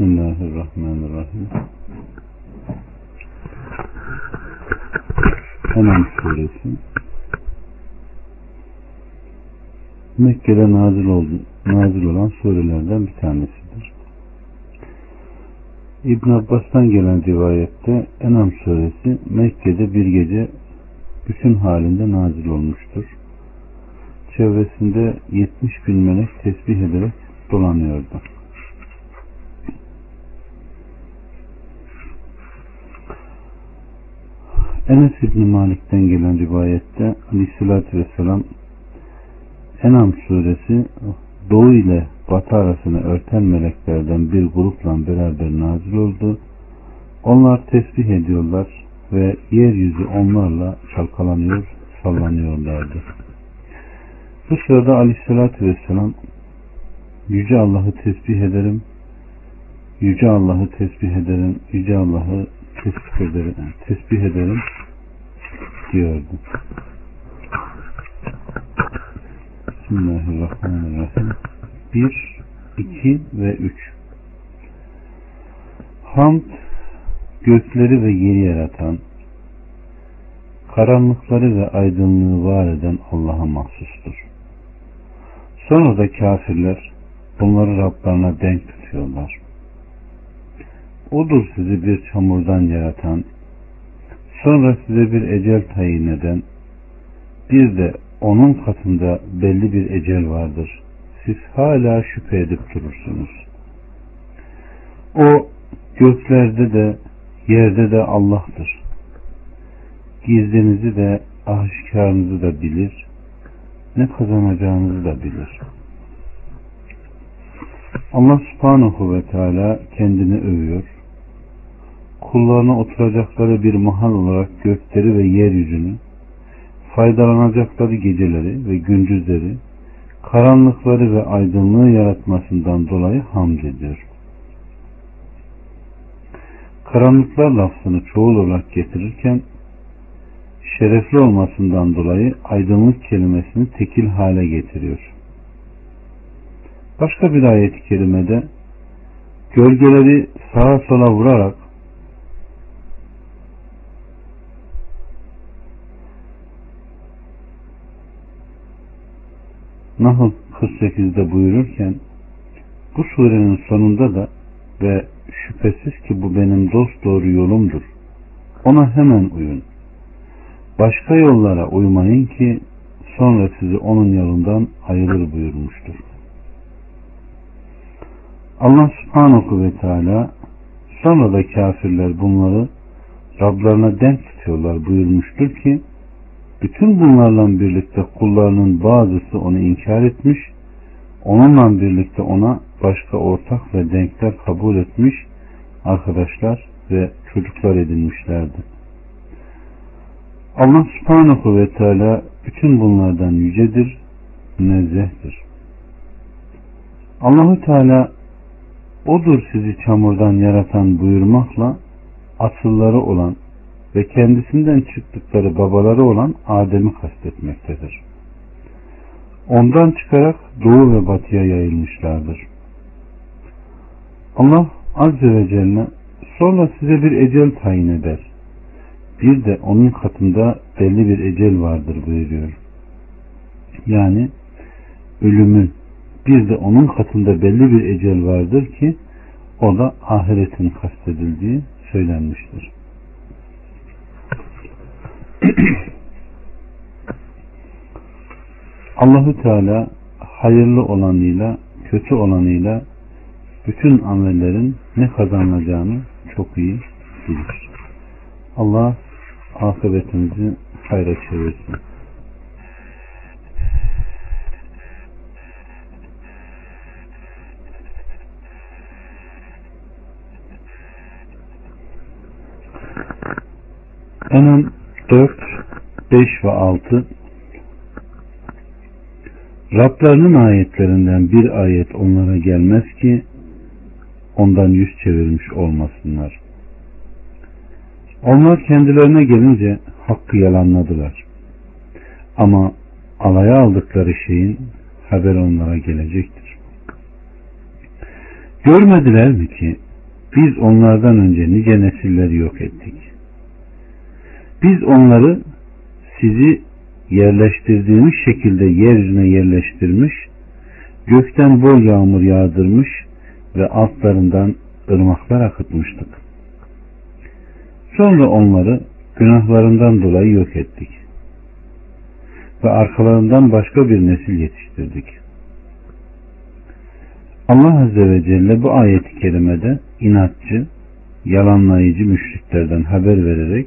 Bismillahirrahmanirrahim. Enam suresi Mekke'de nazil, oldu, nazil olan surelerden bir tanesidir. İbn Abbas'tan gelen rivayette Enam suresi Mekke'de bir gece bütün halinde nazil olmuştur. Çevresinde 70 bin melek tesbih ederek dolanıyordu. Enes İbni Malik'ten gelen rivayette Aleyhisselatü Vesselam Enam suresi doğu ile batı arasını örten meleklerden bir grupla beraber nazil oldu. Onlar tesbih ediyorlar ve yeryüzü onlarla çalkalanıyor, sallanıyorlardı. Bu sırada Aleyhisselatü Vesselam Yüce Allah'ı tesbih ederim, Yüce Allah'ı tesbih ederim, Yüce Allah'ı tesbih ederim, tesbih ederim diyordu. Bismillahirrahmanirrahim. 1, 2 ve 3 Hamd gökleri ve yeri yaratan, karanlıkları ve aydınlığı var eden Allah'a mahsustur. Sonra da kafirler bunları Rablarına denk tutuyorlar. Odur sizi bir çamurdan yaratan, sonra size bir ecel tayin eden, bir de onun katında belli bir ecel vardır. Siz hala şüphe edip durursunuz. O göklerde de yerde de Allah'tır. Gizlinizi de aşikarınızı da bilir. Ne kazanacağınızı da bilir. Allah subhanahu ve teala kendini övüyor. Kullarına oturacakları bir mahal olarak gökleri ve yeryüzünü, faydalanacakları geceleri ve gündüzleri, karanlıkları ve aydınlığı yaratmasından dolayı hamd ediyor. Karanlıklar lafzını çoğul olarak getirirken şerefli olmasından dolayı aydınlık kelimesini tekil hale getiriyor. Başka bir ayet-i kerimede gölgeleri sağa sola vurarak Nahl 48'de buyururken bu surenin sonunda da ve şüphesiz ki bu benim dost doğru yolumdur. Ona hemen uyun. Başka yollara uymayın ki sonra sizi onun yolundan ayırır buyurmuştur. Allah subhanahu ve teala sonra da kafirler bunları Rablarına denk tutuyorlar buyurmuştur ki bütün bunlarla birlikte kullarının bazısı onu inkar etmiş, onunla birlikte ona başka ortak ve denkler kabul etmiş arkadaşlar ve çocuklar edinmişlerdi. Allah subhanahu ve teala bütün bunlardan yücedir, münezzehtir. Allahu Teala odur sizi çamurdan yaratan buyurmakla asılları olan ve kendisinden çıktıkları babaları olan Adem'i kastetmektedir. Ondan çıkarak doğu ve batıya yayılmışlardır. Allah Azze ve Celle sonra size bir ecel tayin eder. Bir de onun katında belli bir ecel vardır buyuruyor. Yani ölümün bir de onun katında belli bir ecel vardır ki o da ahiretin kastedildiği söylenmiştir. Allahu Teala hayırlı olanıyla kötü olanıyla bütün amellerin ne kazanılacağını çok iyi bilir. Allah akıbetimizi hayra çevirsin. Enam 4, 5 ve 6 Rablarının ayetlerinden bir ayet onlara gelmez ki ondan yüz çevirmiş olmasınlar. Onlar kendilerine gelince hakkı yalanladılar. Ama alaya aldıkları şeyin haber onlara gelecektir. Görmediler mi ki biz onlardan önce nice nesilleri yok ettik. Biz onları sizi yerleştirdiğimiz şekilde yeryüzüne yerleştirmiş, gökten bol yağmur yağdırmış ve altlarından ırmaklar akıtmıştık. Sonra onları günahlarından dolayı yok ettik. Ve arkalarından başka bir nesil yetiştirdik. Allah Azze ve Celle bu ayeti kerimede inatçı, yalanlayıcı müşriklerden haber vererek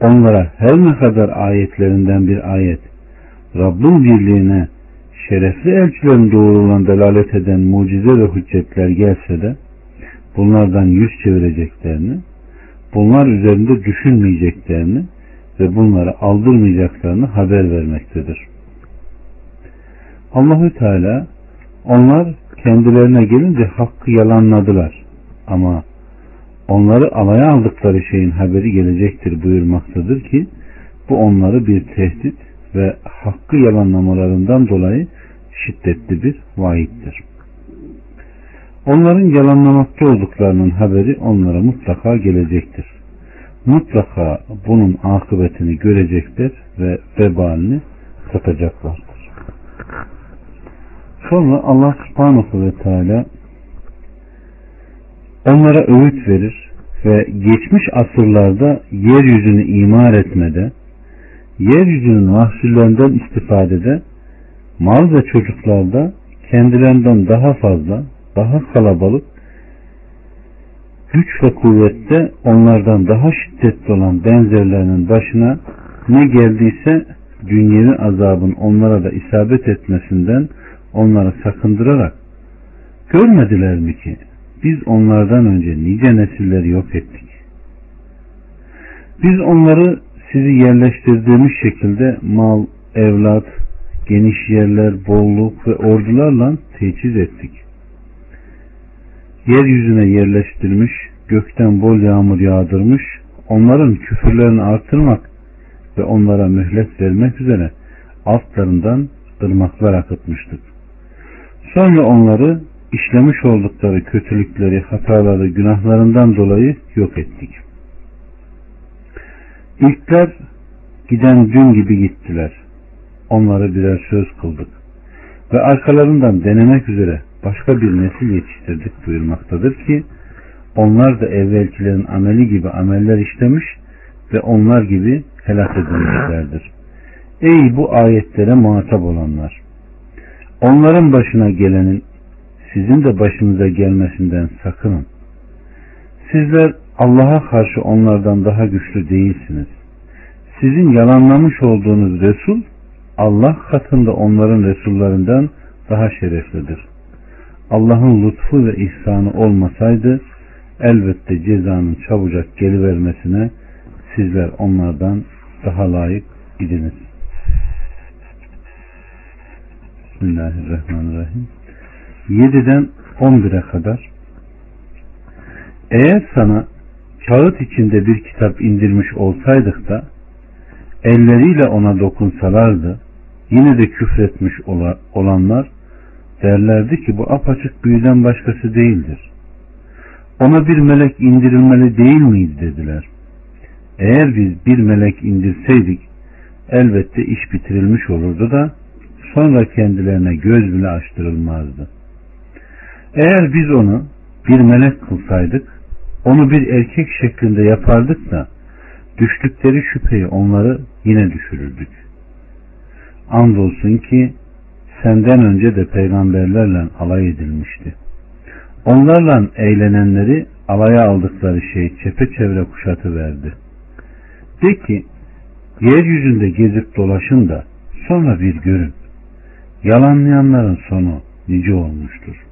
onlara her ne kadar ayetlerinden bir ayet Rabbin birliğine şerefli elçilerin doğruluğuna delalet eden mucize ve hüccetler gelse de bunlardan yüz çevireceklerini, bunlar üzerinde düşünmeyeceklerini ve bunları aldırmayacaklarını haber vermektedir. Allahü Teala onlar kendilerine gelince hakkı yalanladılar ama onları alaya aldıkları şeyin haberi gelecektir buyurmaktadır ki bu onları bir tehdit ve hakkı yalanlamalarından dolayı şiddetli bir vaittir. Onların yalanlamakta olduklarının haberi onlara mutlaka gelecektir. Mutlaka bunun akıbetini görecekler ve vebalini tatacaklardır. Sonra Allah subhanahu ve teala onlara öğüt verir ve geçmiş asırlarda yeryüzünü imar etmede, yeryüzünün mahsullerinden istifadede, mal ve çocuklarda kendilerinden daha fazla, daha kalabalık, güç ve kuvvette onlardan daha şiddetli olan benzerlerinin başına ne geldiyse dünyevi azabın onlara da isabet etmesinden onları sakındırarak görmediler mi ki biz onlardan önce nice nesilleri yok ettik. Biz onları sizi yerleştirdiğimiz şekilde mal, evlat, geniş yerler, bolluk ve ordularla teçhiz ettik. Yeryüzüne yerleştirmiş, gökten bol yağmur yağdırmış, onların küfürlerini artırmak ve onlara mühlet vermek üzere altlarından ırmaklar akıtmıştık. Sonra onları işlemiş oldukları kötülükleri, hataları, günahlarından dolayı yok ettik. İlkler giden dün gibi gittiler. Onları birer söz kıldık. Ve arkalarından denemek üzere başka bir nesil yetiştirdik buyurmaktadır ki onlar da evvelkilerin ameli gibi ameller işlemiş ve onlar gibi helak edilmişlerdir. Ey bu ayetlere muhatap olanlar! Onların başına gelenin sizin de başınıza gelmesinden sakının. Sizler Allah'a karşı onlardan daha güçlü değilsiniz. Sizin yalanlamış olduğunuz Resul Allah katında onların Resullerinden daha şereflidir. Allah'ın lütfu ve ihsanı olmasaydı elbette cezanın çabucak gelivermesine sizler onlardan daha layık idiniz. Bismillahirrahmanirrahim. 7'den 11'e kadar eğer sana kağıt içinde bir kitap indirmiş olsaydık da elleriyle ona dokunsalardı yine de küfretmiş olanlar derlerdi ki bu apaçık büyüden başkası değildir. Ona bir melek indirilmeli değil miyiz dediler. Eğer biz bir melek indirseydik elbette iş bitirilmiş olurdu da sonra kendilerine göz bile açtırılmazdı. Eğer biz onu bir melek kılsaydık, onu bir erkek şeklinde yapardık da düştükleri şüpheyi onları yine düşürürdük. Andolsun ki senden önce de peygamberlerle alay edilmişti. Onlarla eğlenenleri alaya aldıkları şey çepeçevre kuşatı verdi. De ki, yeryüzünde gezip dolaşın da sonra bir görün. Yalanlayanların sonu nice olmuştur.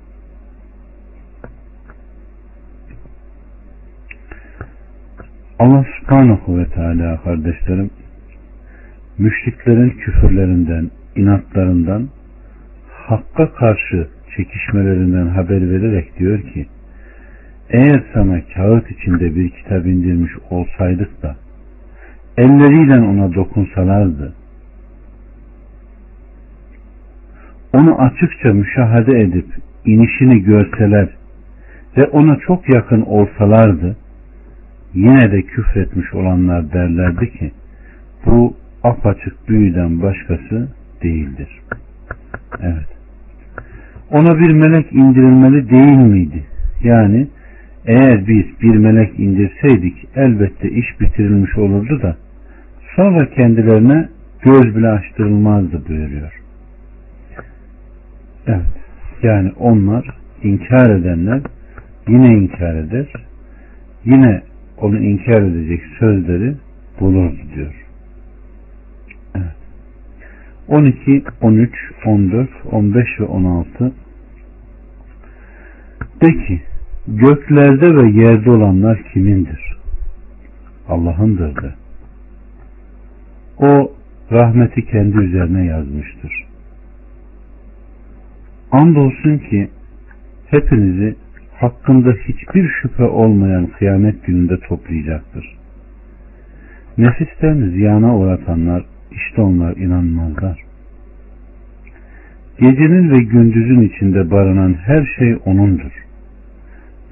Allah subhanahu ve teala kardeşlerim müşriklerin küfürlerinden, inatlarından, hakka karşı çekişmelerinden haber vererek diyor ki eğer sana kağıt içinde bir kitap indirmiş olsaydık da elleriyle ona dokunsalardı onu açıkça müşahede edip inişini görseler ve ona çok yakın olsalardı yine de küfretmiş olanlar derlerdi ki bu apaçık büyüden başkası değildir. Evet. Ona bir melek indirilmeli değil miydi? Yani eğer biz bir melek indirseydik elbette iş bitirilmiş olurdu da sonra kendilerine göz bile açtırılmazdı buyuruyor. Evet. Yani onlar inkar edenler yine inkar eder. Yine onu inkar edecek sözleri bulurdu diyor. Evet. 12, 13, 14, 15 ve 16 De ki göklerde ve yerde olanlar kimindir? Allah'ındır de. O rahmeti kendi üzerine yazmıştır. Andolsun ki hepinizi hakkında hiçbir şüphe olmayan kıyamet gününde toplayacaktır. Nefislerini ziyana uğratanlar işte onlar inanmazlar. Gecenin ve gündüzün içinde barınan her şey O'nundur.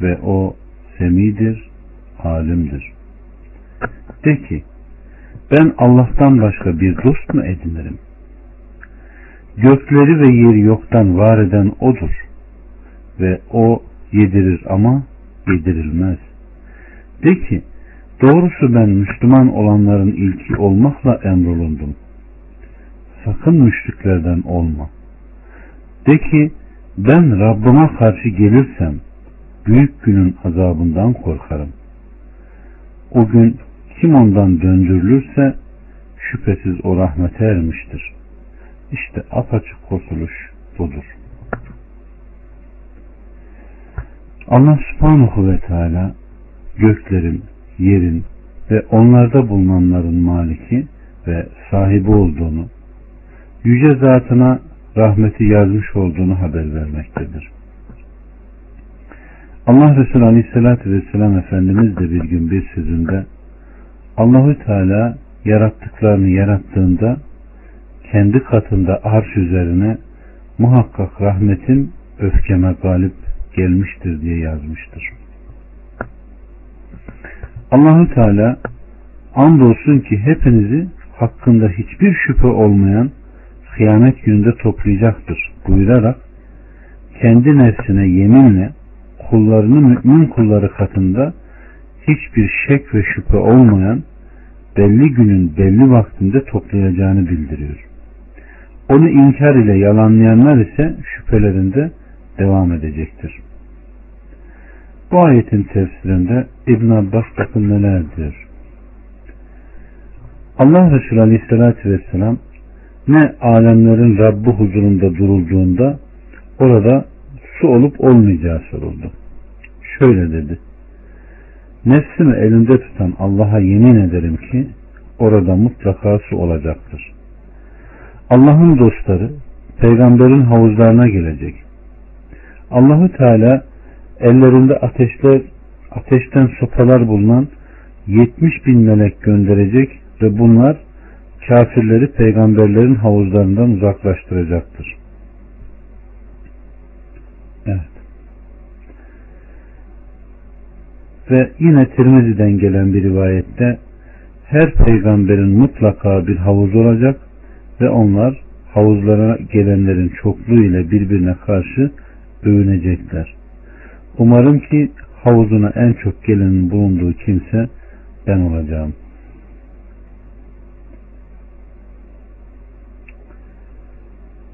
Ve O semidir, alimdir. De ki, ben Allah'tan başka bir dost mu edinirim? Gökleri ve yeri yoktan var eden O'dur. Ve O yedirir ama yedirilmez. De ki, doğrusu ben Müslüman olanların ilki olmakla emrolundum. Sakın müşriklerden olma. De ki, ben Rabbime karşı gelirsem, büyük günün azabından korkarım. O gün kim ondan döndürülürse, şüphesiz o rahmete ermiştir. İşte apaçık kurtuluş budur. Allah subhanahu ve teala göklerin, yerin ve onlarda bulunanların maliki ve sahibi olduğunu, yüce zatına rahmeti yazmış olduğunu haber vermektedir. Allah Resulü Aleyhisselatü Vesselam Efendimiz de bir gün bir sözünde Allahü Teala yarattıklarını yarattığında kendi katında arş üzerine muhakkak rahmetin öfkeme galip gelmiştir diye yazmıştır. Allahü Teala andolsun ki hepinizi hakkında hiçbir şüphe olmayan kıyamet gününde toplayacaktır buyurarak kendi nefsine yeminle kullarını mümin kulları katında hiçbir şek ve şüphe olmayan belli günün belli vaktinde toplayacağını bildiriyor. Onu inkar ile yalanlayanlar ise şüphelerinde devam edecektir. Bu ayetin tefsirinde İbn Abbas bakın neler diyor. Allah Resulü Aleyhisselatü Vesselam ne alemlerin Rabbi huzurunda durulduğunda orada su olup olmayacağı soruldu. Şöyle dedi. Nefsimi elinde tutan Allah'a yemin ederim ki orada mutlaka su olacaktır. Allah'ın dostları peygamberin havuzlarına gelecek. Allahu Teala ellerinde ateşler ateşten sopalar bulunan 70 bin melek gönderecek ve bunlar kafirleri peygamberlerin havuzlarından uzaklaştıracaktır. Evet. Ve yine Tirmizi'den gelen bir rivayette her peygamberin mutlaka bir havuz olacak ve onlar havuzlara gelenlerin çokluğu ile birbirine karşı övünecekler. Umarım ki havuzuna en çok gelenin bulunduğu kimse ben olacağım.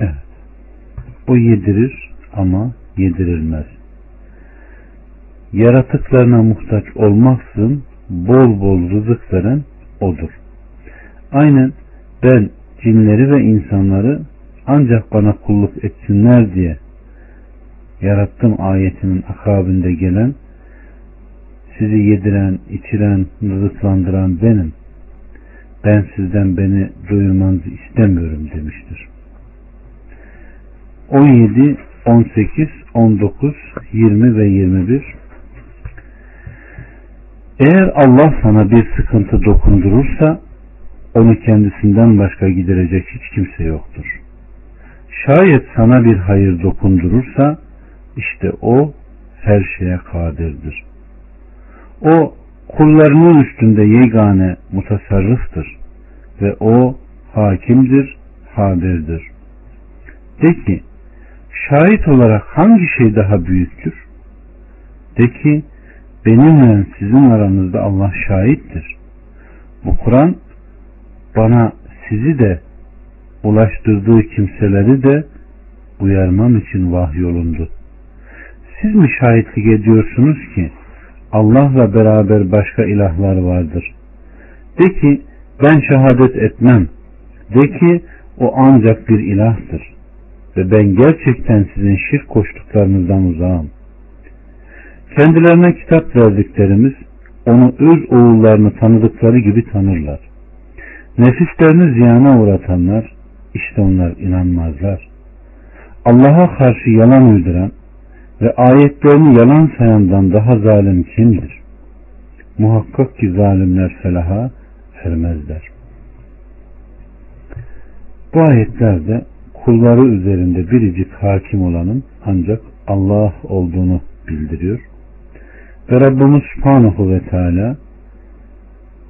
Evet. O yedirir ama yedirilmez. Yaratıklarına muhtaç olmaksızın bol bol rızık veren odur. Aynen ben cinleri ve insanları ancak bana kulluk etsinler diye yarattım ayetinin akabinde gelen sizi yediren, içiren, rızıklandıran benim. Ben sizden beni doyurmanızı istemiyorum demiştir. 17, 18, 19, 20 ve 21 Eğer Allah sana bir sıkıntı dokundurursa onu kendisinden başka giderecek hiç kimse yoktur. Şayet sana bir hayır dokundurursa işte o her şeye kadirdir. O kullarının üstünde yegane mutasarrıftır ve o hakimdir, hadirdir. De ki, şahit olarak hangi şey daha büyüktür? De ki, benimle sizin aranızda Allah şahittir. Bu Kur'an bana sizi de ulaştırdığı kimseleri de uyarmam için vahyolundu. Siz mi şahitlik ediyorsunuz ki Allah'la beraber başka ilahlar vardır? De ki ben şehadet etmem. De ki o ancak bir ilahtır. Ve ben gerçekten sizin şirk koştuklarınızdan uzağım. Kendilerine kitap verdiklerimiz onu öz oğullarını tanıdıkları gibi tanırlar. Nefislerini ziyana uğratanlar işte onlar inanmazlar. Allah'a karşı yalan uyduran ve ayetlerini yalan sayandan daha zalim kimdir? Muhakkak ki zalimler felaha ermezler. Bu ayetlerde kulları üzerinde biricik hakim olanın ancak Allah olduğunu bildiriyor. Ve Rabbimiz Subhanahu ve Teala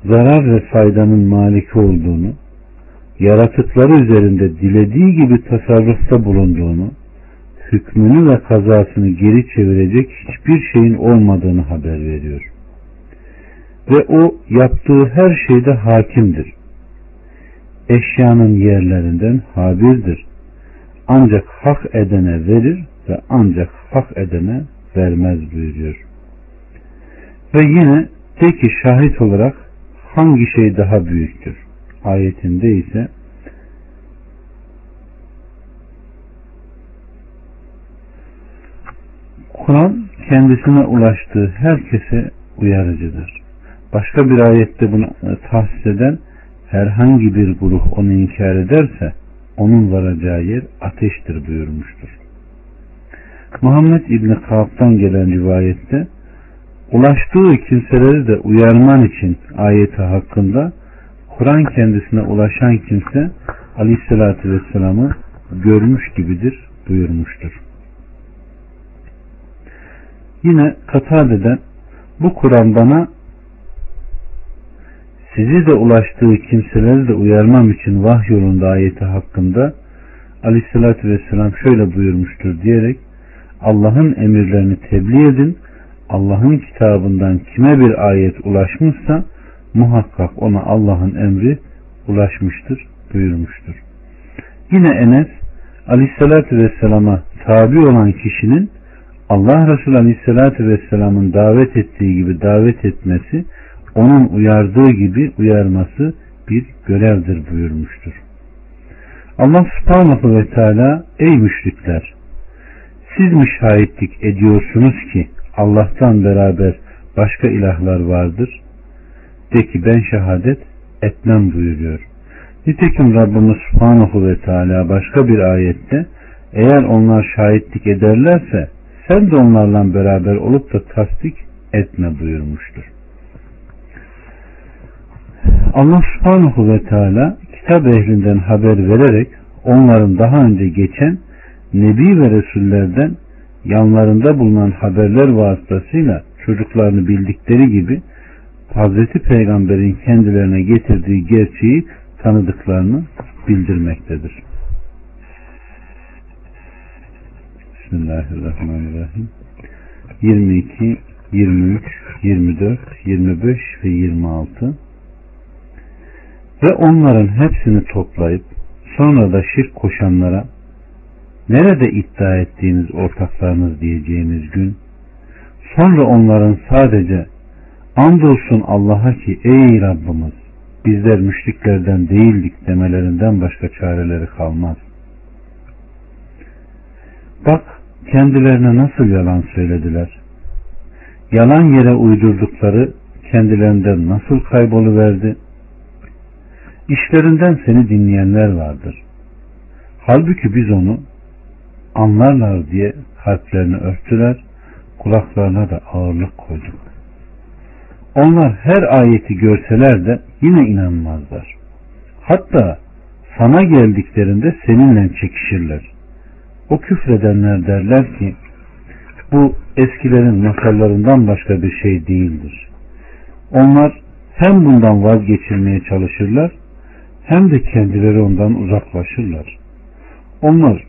zarar ve faydanın maliki olduğunu, yaratıkları üzerinde dilediği gibi tasarrufta bulunduğunu, hükmünü ve kazasını geri çevirecek hiçbir şeyin olmadığını haber veriyor. Ve o yaptığı her şeyde hakimdir. Eşyanın yerlerinden habirdir. Ancak hak edene verir ve ancak hak edene vermez buyuruyor. Ve yine de ki şahit olarak hangi şey daha büyüktür? Ayetinde ise Kur'an kendisine ulaştığı herkese uyarıcıdır. Başka bir ayette bunu tahsis eden herhangi bir grup onu inkar ederse onun varacağı yer ateştir buyurmuştur. Muhammed İbni Kaab'dan gelen rivayette ulaştığı kimseleri de uyarman için ayeti hakkında Kur'an kendisine ulaşan kimse aleyhissalatü vesselam'ı görmüş gibidir buyurmuştur. Yine Katade'den bu Kur'an bana sizi de ulaştığı kimseleri de uyarmam için vahyolunda ayeti hakkında aleyhissalatü vesselam şöyle buyurmuştur diyerek Allah'ın emirlerini tebliğ edin Allah'ın kitabından kime bir ayet ulaşmışsa muhakkak ona Allah'ın emri ulaşmıştır buyurmuştur. Yine Enes aleyhissalatü vesselama tabi olan kişinin Allah Resulü aleyhissalatü vesselamın davet ettiği gibi davet etmesi onun uyardığı gibi uyarması bir görevdir buyurmuştur. Allah subhanahu ve teala ey müşrikler siz mi şahitlik ediyorsunuz ki Allah'tan beraber başka ilahlar vardır? De ki ben şehadet etmem buyuruyor. Nitekim Rabbimiz Subhanahu ve Teala başka bir ayette eğer onlar şahitlik ederlerse sen de onlarla beraber olup da tasdik etme buyurmuştur. Allah subhanahu ve teala kitap ehlinden haber vererek onların daha önce geçen Nebi ve Resullerden yanlarında bulunan haberler vasıtasıyla çocuklarını bildikleri gibi Hazreti Peygamber'in kendilerine getirdiği gerçeği tanıdıklarını bildirmektedir. Bismillahirrahmanirrahim. 22, 23, 24, 25 ve 26 ve onların hepsini toplayıp sonra da şirk koşanlara nerede iddia ettiğiniz ortaklarınız diyeceğimiz gün sonra onların sadece andolsun Allah'a ki ey Rabbimiz bizler müşriklerden değildik demelerinden başka çareleri kalmaz. Bak kendilerine nasıl yalan söylediler. Yalan yere uydurdukları kendilerinden nasıl kayboluverdi. İşlerinden seni dinleyenler vardır. Halbuki biz onu anlarlar diye kalplerini örttüler, kulaklarına da ağırlık koyduk. Onlar her ayeti görseler de yine inanmazlar. Hatta sana geldiklerinde seninle çekişirler. O küfredenler derler ki bu eskilerin masallarından başka bir şey değildir. Onlar hem bundan vazgeçilmeye çalışırlar hem de kendileri ondan uzaklaşırlar. Onlar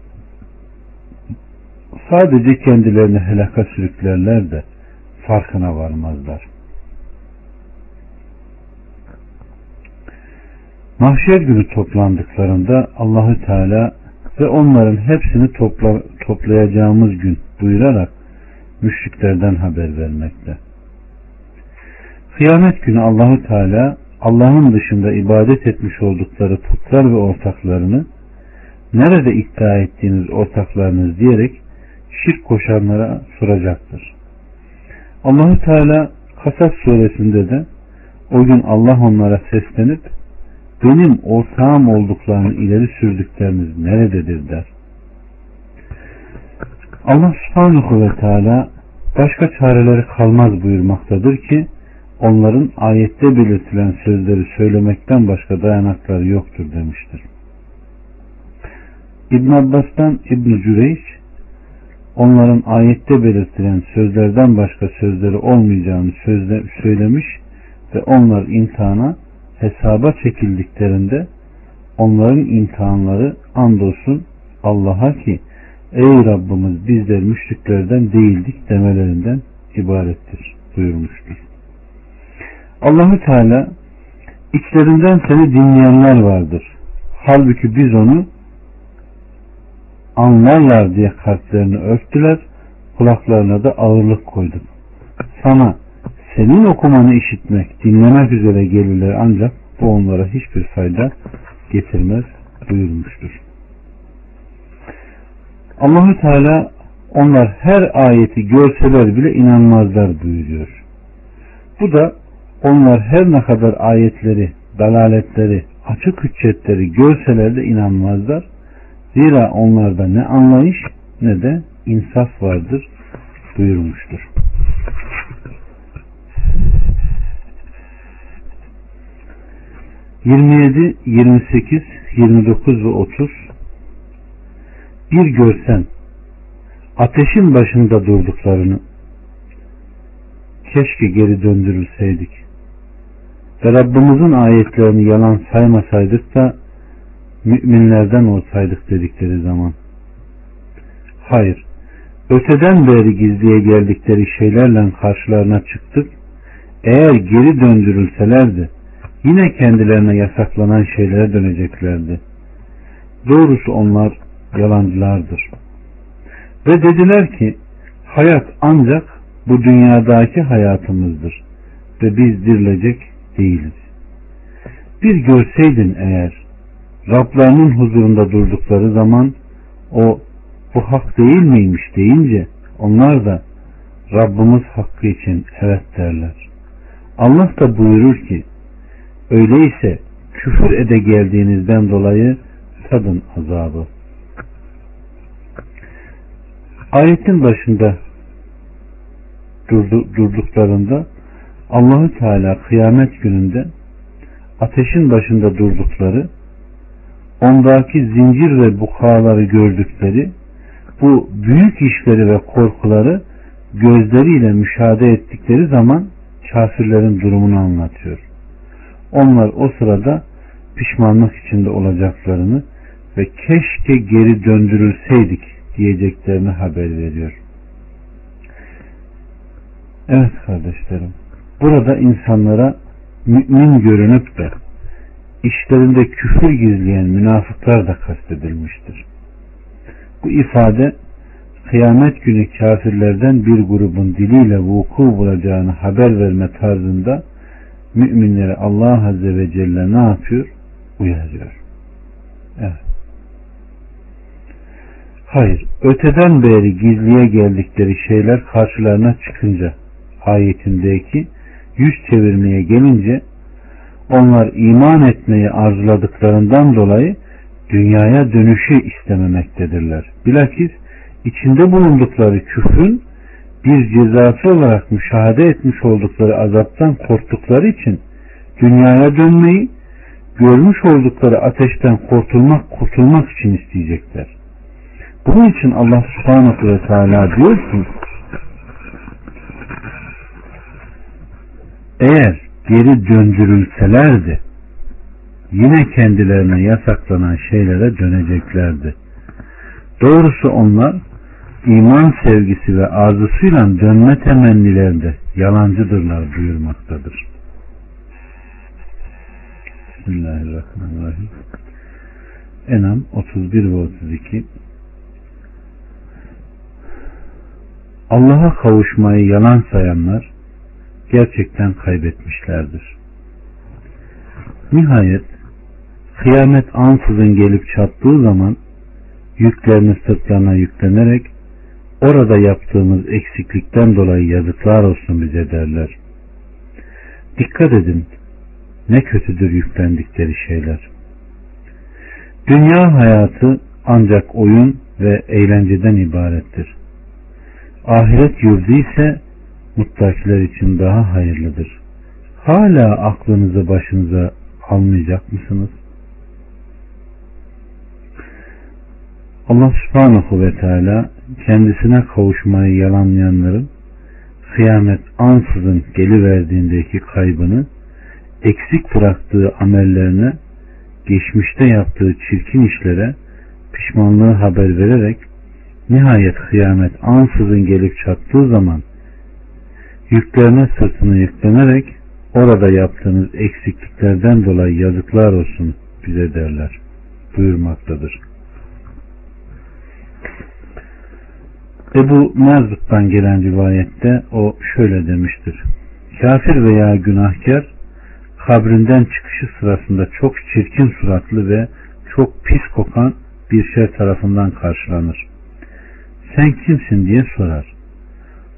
sadece kendilerini helaka sürüklerler de farkına varmazlar. Mahşer günü toplandıklarında Allahü Teala ve onların hepsini topla, toplayacağımız gün buyurarak müşriklerden haber vermekte. Kıyamet günü Allahü Teala Allah'ın dışında ibadet etmiş oldukları putlar ve ortaklarını nerede iddia ettiğiniz ortaklarınız diyerek şirk koşanlara soracaktır. Allahü Teala Kasas suresinde de o gün Allah onlara seslenip benim ortağım olduklarını ileri sürdükleriniz nerededir der. Allah subhanahu ve teala başka çareleri kalmaz buyurmaktadır ki onların ayette belirtilen sözleri söylemekten başka dayanakları yoktur demiştir. İbn Abbas'tan İbn Cüreyş onların ayette belirtilen sözlerden başka sözleri olmayacağını sözle, söylemiş ve onlar imtihana hesaba çekildiklerinde onların imtihanları andolsun Allah'a ki ey Rabbimiz bizler müşriklerden değildik demelerinden ibarettir buyurmuştur. Allahü Teala içlerinden seni dinleyenler vardır. Halbuki biz onu anlarlar diye kalplerini örttüler, kulaklarına da ağırlık koyduk. Sana senin okumanı işitmek, dinlemek üzere gelirler ancak bu onlara hiçbir fayda getirmez buyurmuştur. Allahü Teala onlar her ayeti görseler bile inanmazlar buyuruyor. Bu da onlar her ne kadar ayetleri, dalaletleri, açık hüccetleri görseler de inanmazlar. Zira onlarda ne anlayış ne de insaf vardır buyurmuştur. 27, 28, 29 ve 30 Bir görsen ateşin başında durduklarını keşke geri döndürülseydik. Ve Rabbimizin ayetlerini yalan saymasaydık da müminlerden olsaydık dedikleri zaman. Hayır öteden beri gizliye geldikleri şeylerle karşılarına çıktık. Eğer geri döndürülselerdi yine kendilerine yasaklanan şeylere döneceklerdi. Doğrusu onlar yalancılardır. Ve dediler ki hayat ancak bu dünyadaki hayatımızdır ve biz dirilecek değiliz. Bir görseydin eğer Rablarının huzurunda durdukları zaman o bu hak değil miymiş deyince onlar da Rabbimiz hakkı için evet derler. Allah da buyurur ki Öyleyse küfür ede geldiğinizden dolayı tadın azabı. Ayetin başında durdu, durduklarında Allahü Teala kıyamet gününde ateşin başında durdukları ondaki zincir ve bukaları gördükleri bu büyük işleri ve korkuları gözleriyle müşahede ettikleri zaman kafirlerin durumunu anlatıyor. Onlar o sırada pişmanlık içinde olacaklarını ve keşke geri döndürülseydik diyeceklerini haber veriyor. Evet kardeşlerim. Burada insanlara mümin görünüp de işlerinde küfür gizleyen münafıklar da kastedilmiştir. Bu ifade kıyamet günü kafirlerden bir grubun diliyle vuku bulacağını haber verme tarzında müminleri Allah Azze ve Celle ne yapıyor? Uyarıyor. Evet. Hayır, öteden beri gizliye geldikleri şeyler karşılarına çıkınca ayetindeki yüz çevirmeye gelince onlar iman etmeyi arzuladıklarından dolayı dünyaya dönüşü istememektedirler. Bilakis içinde bulundukları küfrün bir cezası olarak müşahede etmiş oldukları azaptan korktukları için dünyaya dönmeyi, görmüş oldukları ateşten kurtulmak, kurtulmak için isteyecekler. Bunun için Allah subhanahu ve teala diyor ki eğer geri döndürülselerdi yine kendilerine yasaklanan şeylere döneceklerdi. Doğrusu onlar iman sevgisi ve arzusuyla dönme temennilerinde yalancıdırlar buyurmaktadır. Bismillahirrahmanirrahim. Enam 31 ve 32 Allah'a kavuşmayı yalan sayanlar gerçekten kaybetmişlerdir. Nihayet kıyamet ansızın gelip çattığı zaman yüklerini sırtlarına yüklenerek orada yaptığımız eksiklikten dolayı yazıklar olsun bize derler. Dikkat edin ne kötüdür yüklendikleri şeyler. Dünya hayatı ancak oyun ve eğlenceden ibarettir. Ahiret yurdu ise muttakiler için daha hayırlıdır. Hala aklınızı başınıza almayacak mısınız? Allah subhanahu ve teala kendisine kavuşmayı yalanlayanların kıyamet ansızın geliverdiğindeki kaybını eksik bıraktığı amellerine geçmişte yaptığı çirkin işlere pişmanlığı haber vererek nihayet kıyamet ansızın gelip çattığı zaman yüklerine sırtını yüklenerek orada yaptığınız eksikliklerden dolayı yazıklar olsun bize derler buyurmaktadır. Ebu Merzuk'tan gelen rivayette o şöyle demiştir. Kafir veya günahkar kabrinden çıkışı sırasında çok çirkin suratlı ve çok pis kokan bir şey tarafından karşılanır. Sen kimsin diye sorar.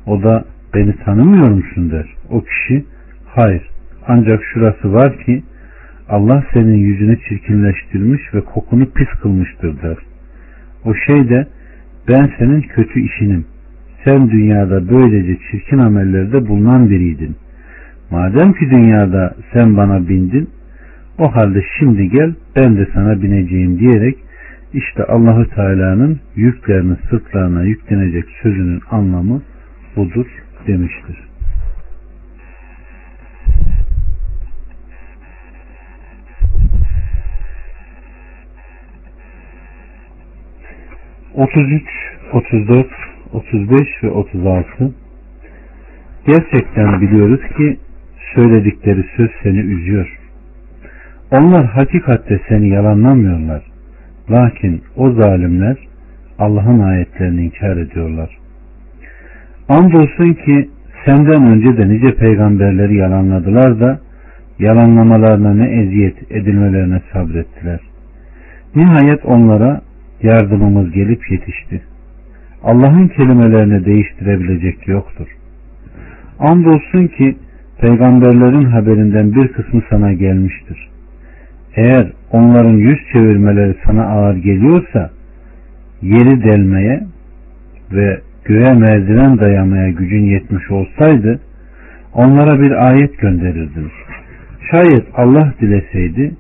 O da beni tanımıyor musun der. O kişi hayır ancak şurası var ki Allah senin yüzünü çirkinleştirmiş ve kokunu pis kılmıştır der. O şey de ben senin kötü işinim. Sen dünyada böylece çirkin amellerde bulunan biriydin. Madem ki dünyada sen bana bindin, o halde şimdi gel ben de sana bineceğim diyerek işte Allahü Teala'nın yüklerini sırtlarına yüklenecek sözünün anlamı budur demiştir. Otuz üç, otuz dört, otuz beş ve otuz altı Gerçekten biliyoruz ki söyledikleri söz seni üzüyor. Onlar hakikatte seni yalanlamıyorlar. Lakin o zalimler Allah'ın ayetlerini inkar ediyorlar. Andolsun ki senden önce de nice peygamberleri yalanladılar da yalanlamalarına ne eziyet edilmelerine sabrettiler. Nihayet onlara yardımımız gelip yetişti. Allah'ın kelimelerini değiştirebilecek yoktur. Andolsun ki peygamberlerin haberinden bir kısmı sana gelmiştir. Eğer onların yüz çevirmeleri sana ağır geliyorsa yeri delmeye ve göğe merdiven dayamaya gücün yetmiş olsaydı onlara bir ayet gönderirdin. Şayet Allah dileseydi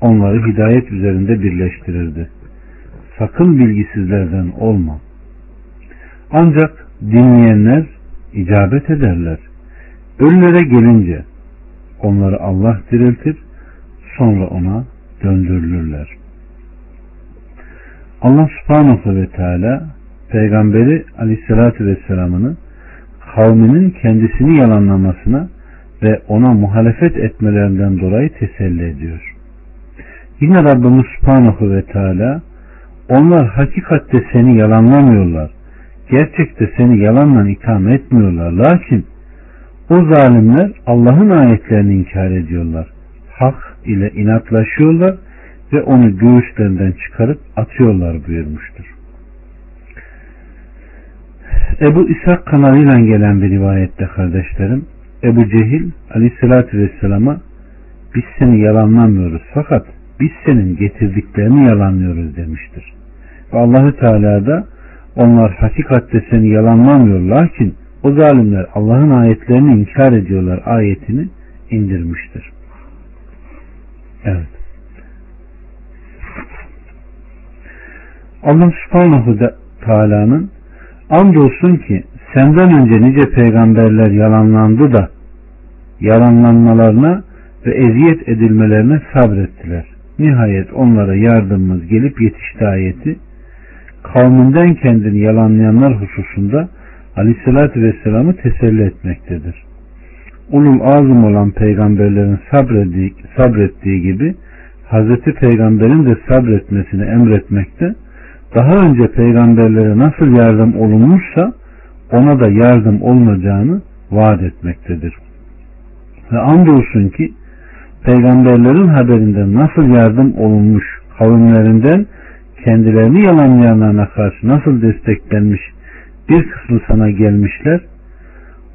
onları hidayet üzerinde birleştirirdi. Sakın bilgisizlerden olma. Ancak dinleyenler icabet ederler. Ölülere gelince onları Allah diriltir sonra ona döndürülürler. Allah subhanahu ve teala peygamberi aleyhissalatü vesselamını kavminin kendisini yalanlamasına ve ona muhalefet etmelerinden dolayı teselli ediyor. Yine Rabbimiz subhanahu ve teala onlar hakikatte seni yalanlamıyorlar. Gerçekte seni yalanla itham etmiyorlar. Lakin o zalimler Allah'ın ayetlerini inkar ediyorlar. Hak ile inatlaşıyorlar ve onu göğüslerinden çıkarıp atıyorlar buyurmuştur. Ebu İshak kanalıyla gelen bir rivayette kardeşlerim Ebu Cehil aleyhissalatü vesselama biz seni yalanlamıyoruz fakat biz senin getirdiklerini yalanlıyoruz demiştir. Allahü Teala da onlar hakikatte seni yalanlamıyor lakin o zalimler Allah'ın ayetlerini inkar ediyorlar ayetini indirmiştir. Evet. Allah subhanahu Teala'nın andolsun ki senden önce nice peygamberler yalanlandı da yalanlanmalarına ve eziyet edilmelerine sabrettiler. Nihayet onlara yardımımız gelip yetişti ayeti. Kavminden kendini yalanlayanlar hususunda Aleyhisselatü Vesselam'ı teselli etmektedir. Ulul azım olan peygamberlerin sabrettiği, sabrettiği gibi Hazreti Peygamber'in de sabretmesini emretmekte, daha önce peygamberlere nasıl yardım olunmuşsa ona da yardım olunacağını vaat etmektedir. Ve andolsun ki peygamberlerin haberinden nasıl yardım olunmuş kavimlerinden kendilerini yalanlayanlarına karşı nasıl desteklenmiş bir kısmı sana gelmişler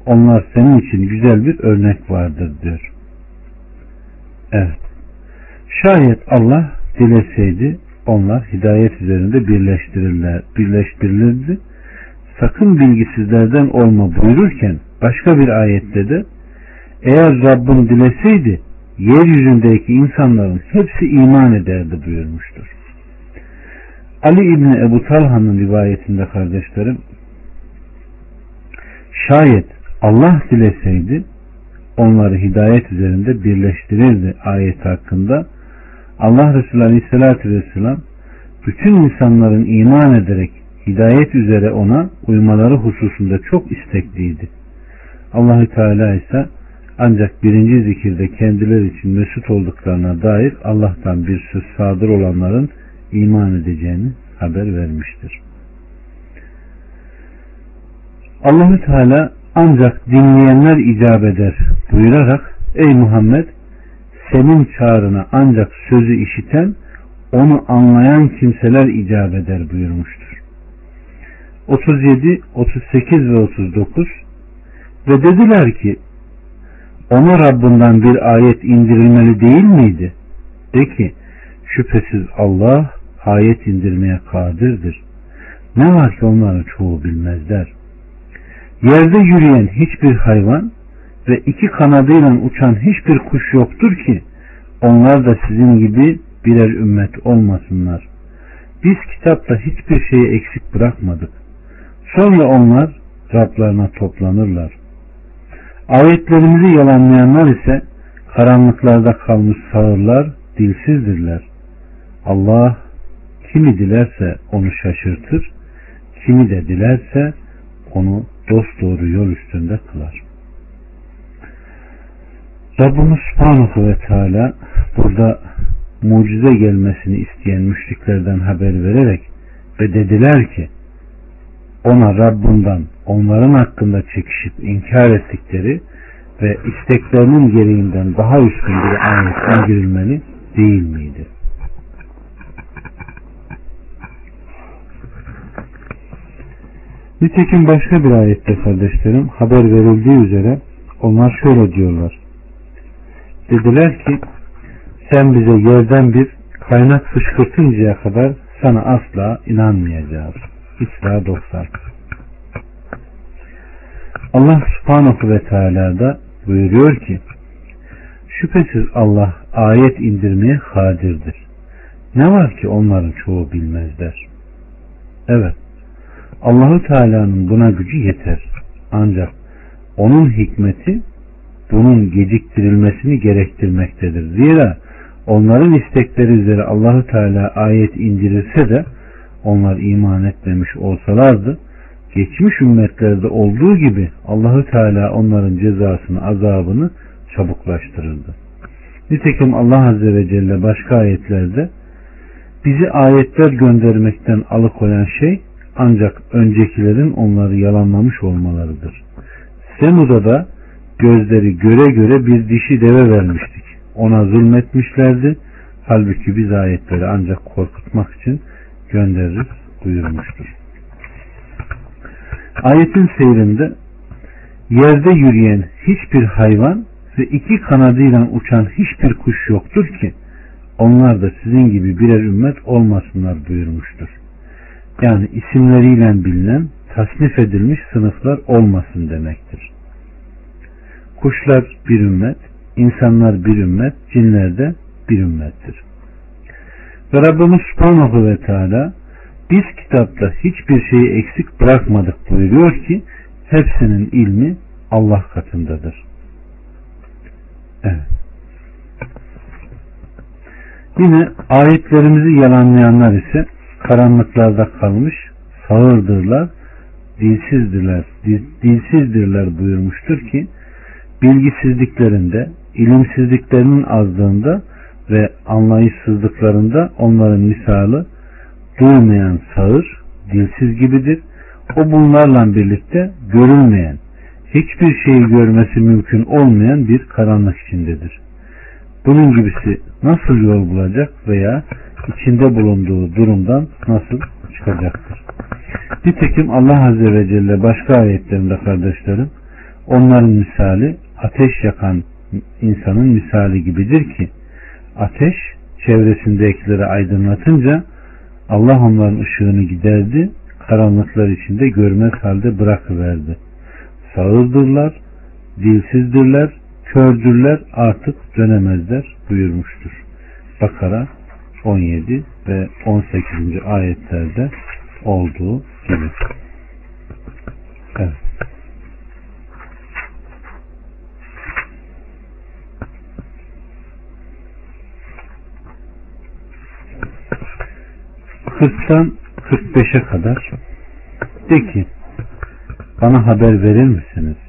onlar senin için güzel bir örnek vardır diyor. Evet. Şayet Allah dileseydi onlar hidayet üzerinde birleştirirler, birleştirilirdi. Sakın bilgisizlerden olma buyururken başka bir ayette de eğer Rabbim dileseydi yeryüzündeki insanların hepsi iman ederdi buyurmuştur. Ali İbni Ebu Talha'nın rivayetinde kardeşlerim şayet Allah dileseydi onları hidayet üzerinde birleştirirdi ayet hakkında Allah Resulü Aleyhisselatü Vesselam bütün insanların iman ederek hidayet üzere ona uymaları hususunda çok istekliydi. Allahü Teala ise ancak birinci zikirde kendileri için mesut olduklarına dair Allah'tan bir söz sadır olanların iman edeceğini haber vermiştir. Allahü Teala ancak dinleyenler icap eder buyurarak ey Muhammed senin çağrına ancak sözü işiten onu anlayan kimseler icap eder buyurmuştur. 37, 38 ve 39 ve dediler ki ona Rabbinden bir ayet indirilmeli değil miydi? De ki şüphesiz Allah ayet indirmeye kadirdir. Ne var ki onların çoğu bilmezler. Yerde yürüyen hiçbir hayvan ve iki kanadıyla uçan hiçbir kuş yoktur ki onlar da sizin gibi birer ümmet olmasınlar. Biz kitapta hiçbir şeyi eksik bırakmadık. Sonra onlar Rablarına toplanırlar. Ayetlerimizi yalanlayanlar ise karanlıklarda kalmış sağırlar, dilsizdirler. Allah kimi dilerse onu şaşırtır, kimi de dilerse onu dost doğru yol üstünde kılar. Rabbimiz Subhanahu ve Teala burada mucize gelmesini isteyen müşriklerden haber vererek ve dediler ki ona Rabbinden onların hakkında çekişip inkar ettikleri ve isteklerinin gereğinden daha üstün bir ayet indirilmeli değil miydi? Nitekim başka bir ayette kardeşlerim haber verildiği üzere onlar şöyle diyorlar. Dediler ki sen bize yerden bir kaynak fışkırtıncaya kadar sana asla inanmayacağız. İsra 90 Allah subhanahu ve teala da buyuruyor ki şüphesiz Allah ayet indirmeye kadirdir. Ne var ki onların çoğu bilmezler. Evet Allahu Teala'nın buna gücü yeter. Ancak onun hikmeti bunun geciktirilmesini gerektirmektedir. Zira onların istekleri üzere Allahu Teala ayet indirirse de onlar iman etmemiş olsalardı geçmiş ümmetlerde olduğu gibi Allahu Teala onların cezasını, azabını çabuklaştırırdı. Nitekim Allah Azze ve Celle başka ayetlerde bizi ayetler göndermekten alıkoyan şey ancak öncekilerin onları yalanlamış olmalarıdır. Semud'a da gözleri göre göre bir dişi deve vermiştik. Ona zulmetmişlerdi. Halbuki biz ayetleri ancak korkutmak için göndeririz buyurmuştur. Ayetin seyrinde yerde yürüyen hiçbir hayvan ve iki kanadıyla uçan hiçbir kuş yoktur ki onlar da sizin gibi birer ümmet olmasınlar buyurmuştur. Yani isimleriyle bilinen tasnif edilmiş sınıflar olmasın demektir. Kuşlar bir ümmet, insanlar bir ümmet, cinler de bir ümmettir. Ve Rabbimiz Subhanahu ve Teala biz kitapta hiçbir şeyi eksik bırakmadık buyuruyor ki hepsinin ilmi Allah katındadır. Evet. Yine ayetlerimizi yalanlayanlar ise karanlıklarda kalmış sağırdırlar, dilsizdirler, dil, dilsizdirler buyurmuştur ki bilgisizliklerinde, ilimsizliklerinin azlığında ve anlayışsızlıklarında onların misali duymayan sağır, dilsiz gibidir. O bunlarla birlikte görülmeyen, hiçbir şeyi görmesi mümkün olmayan bir karanlık içindedir. Bunun gibisi nasıl yol bulacak veya içinde bulunduğu durumdan nasıl çıkacaktır? Nitekim Allah Azze ve Celle başka ayetlerinde kardeşlerim onların misali ateş yakan insanın misali gibidir ki ateş çevresindekileri aydınlatınca Allah onların ışığını giderdi karanlıklar içinde görmez halde bırakıverdi. Sağırdırlar, dilsizdirler, kördürler artık dönemezler buyurmuştur. Bakara 17 ve 18. ayetlerde olduğu gibi. Evet. Kırktan 45'e kadar de ki bana haber verir misiniz?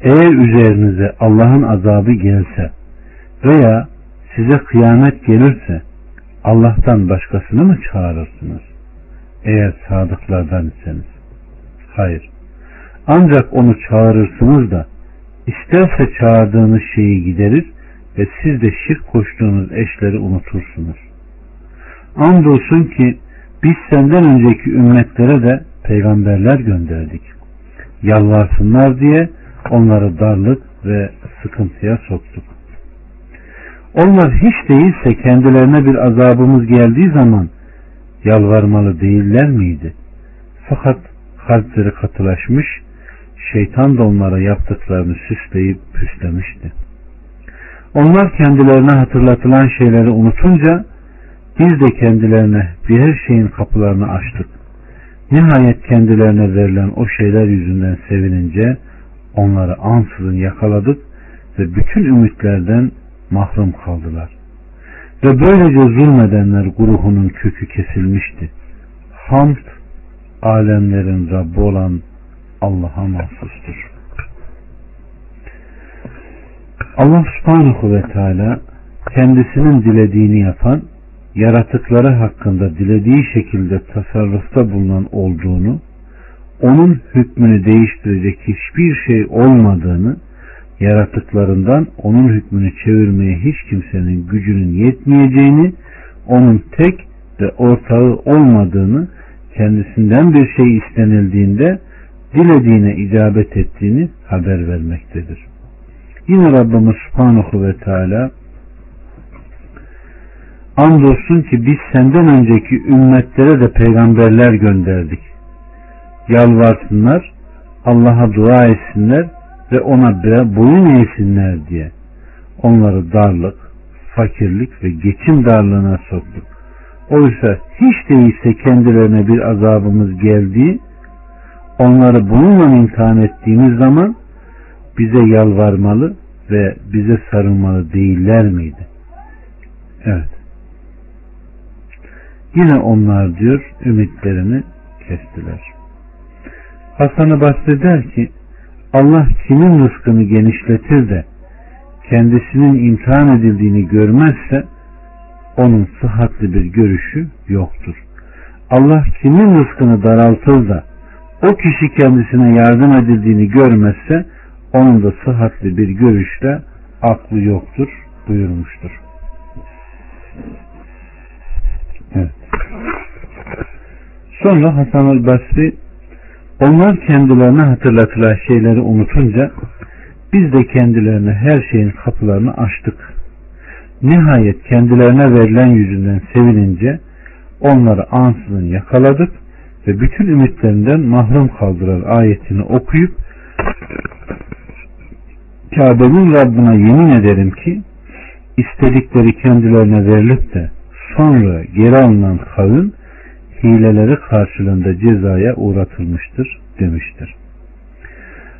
Eğer üzerinize Allah'ın azabı gelse veya size kıyamet gelirse Allah'tan başkasını mı çağırırsınız? Eğer sadıklardan iseniz. Hayır. Ancak onu çağırırsınız da isterse çağırdığınız şeyi giderir ve siz de şirk koştuğunuz eşleri unutursunuz. Andolsun ki biz senden önceki ümmetlere de peygamberler gönderdik. Yalvarsınlar diye onları darlık ve sıkıntıya soktuk. Onlar hiç değilse kendilerine bir azabımız geldiği zaman yalvarmalı değiller miydi? Fakat kalpleri katılaşmış, şeytan da onlara yaptıklarını süsleyip püslemişti. Onlar kendilerine hatırlatılan şeyleri unutunca biz de kendilerine bir her şeyin kapılarını açtık. Nihayet kendilerine verilen o şeyler yüzünden sevinince onları ansızın yakaladık ve bütün ümitlerden mahrum kaldılar. Ve böylece zulmedenler grubunun kökü kesilmişti. Hamd alemlerin Rabbi olan Allah'a mahsustur. Allah subhanahu ve teala kendisinin dilediğini yapan yaratıkları hakkında dilediği şekilde tasarrufta bulunan olduğunu, onun hükmünü değiştirecek hiçbir şey olmadığını, yaratıklarından onun hükmünü çevirmeye hiç kimsenin gücünün yetmeyeceğini, onun tek ve ortağı olmadığını, kendisinden bir şey istenildiğinde dilediğine icabet ettiğini haber vermektedir. Yine Rabbimiz Subhanahu ve Teala Andolsun ki biz senden önceki ümmetlere de peygamberler gönderdik. Yalvarsınlar, Allah'a dua etsinler ve ona boyun eğsinler diye. Onları darlık, fakirlik ve geçim darlığına soktuk. Oysa hiç değilse kendilerine bir azabımız geldiği, onları bununla imtihan ettiğimiz zaman bize yalvarmalı ve bize sarılmalı değiller miydi? Evet. Yine onlar diyor ümitlerini kestiler. Hasan-ı Basri der ki Allah kimin rızkını genişletir de kendisinin imtihan edildiğini görmezse onun sıhhatli bir görüşü yoktur. Allah kimin rızkını daraltır da o kişi kendisine yardım edildiğini görmezse onun da sıhhatli bir görüşle aklı yoktur buyurmuştur. Evet. Sonra Hasan-ı Basri onlar kendilerine hatırlatılan şeyleri unutunca biz de kendilerine her şeyin kapılarını açtık. Nihayet kendilerine verilen yüzünden sevinince onları ansızın yakaladık ve bütün ümitlerinden mahrum kaldırar ayetini okuyup Kabe'nin Rabbına yemin ederim ki istedikleri kendilerine verilip de sonra geri alınan kavim hileleri karşılığında cezaya uğratılmıştır demiştir.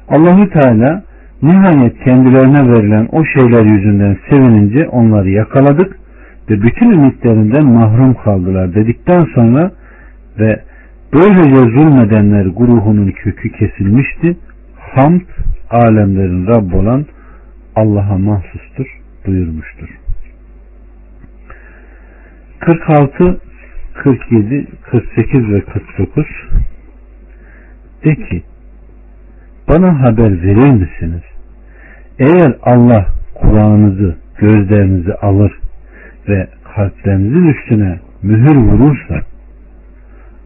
Allahü Teala Nihayet kendilerine verilen o şeyler yüzünden sevinince onları yakaladık ve bütün ümitlerinden mahrum kaldılar dedikten sonra ve böylece zulmedenler grubunun kökü kesilmişti. Hamd alemlerin Rabb olan Allah'a mahsustur buyurmuştur. 46, 47, 48 ve 49 De ki bana haber verir misiniz? Eğer Allah kulağınızı, gözlerinizi alır ve kalplerinizin üstüne mühür vurursa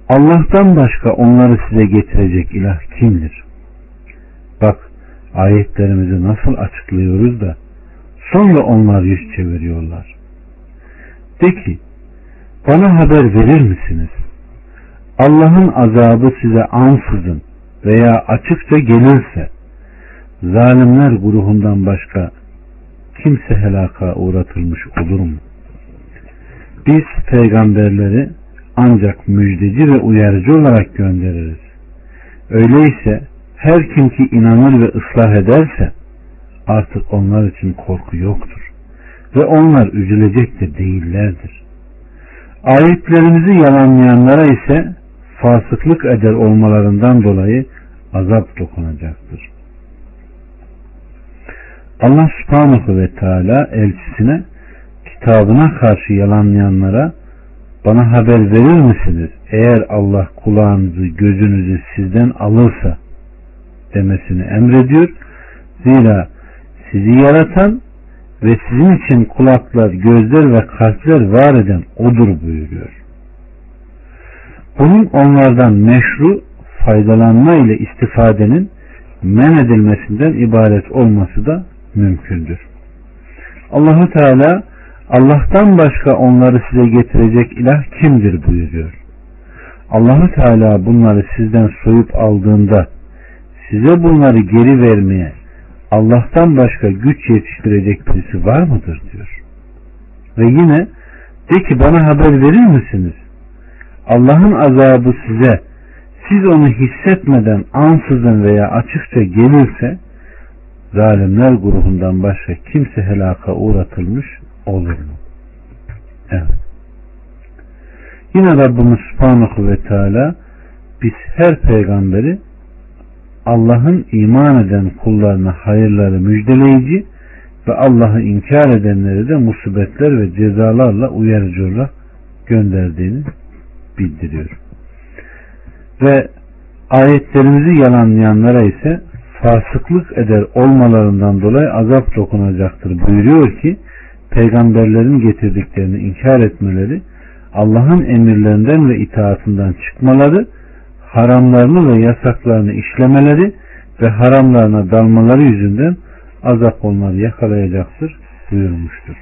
Allah'tan başka onları size getirecek ilah kimdir? Bak ayetlerimizi nasıl açıklıyoruz da sonra onlar yüz çeviriyorlar. De ki bana haber verir misiniz? Allah'ın azabı size ansızın veya açıkça gelirse zalimler grubundan başka kimse helaka uğratılmış olur mu? Biz peygamberleri ancak müjdeci ve uyarıcı olarak göndeririz. Öyleyse her kim ki inanır ve ıslah ederse artık onlar için korku yoktur. Ve onlar üzülecek de değillerdir. Ayetlerimizi yalanlayanlara ise fasıklık eder olmalarından dolayı azap dokunacaktır. Allah subhanahu ve teala elçisine kitabına karşı yalanlayanlara bana haber verir misiniz? Eğer Allah kulağınızı gözünüzü sizden alırsa demesini emrediyor. Zira sizi yaratan ve sizin için kulaklar, gözler ve kalpler var eden odur buyuruyor. Bunun onlardan meşru faydalanma ile istifadenin men edilmesinden ibaret olması da mümkündür. Allahu Teala Allah'tan başka onları size getirecek ilah kimdir buyuruyor. Allahu Teala bunları sizden soyup aldığında size bunları geri vermeye Allah'tan başka güç yetiştirecek birisi var mıdır diyor. Ve yine de ki bana haber verir misiniz? Allah'ın azabı size siz onu hissetmeden ansızın veya açıkça gelirse zalimler grubundan başka kimse helaka uğratılmış olur mu? Evet. Yine Rabbimiz Subhanahu ve Teala biz her peygamberi Allah'ın iman eden kullarına hayırları müjdeleyici ve Allah'ı inkar edenleri de musibetler ve cezalarla uyarıcı olarak gönderdiğini bildiriyor. Ve ayetlerimizi yalanlayanlara ise fasıklık eder olmalarından dolayı azap dokunacaktır buyuruyor ki peygamberlerin getirdiklerini inkar etmeleri Allah'ın emirlerinden ve itaatından çıkmaları haramlarını ve yasaklarını işlemeleri ve haramlarına dalmaları yüzünden azap onları yakalayacaktır buyurmuştur.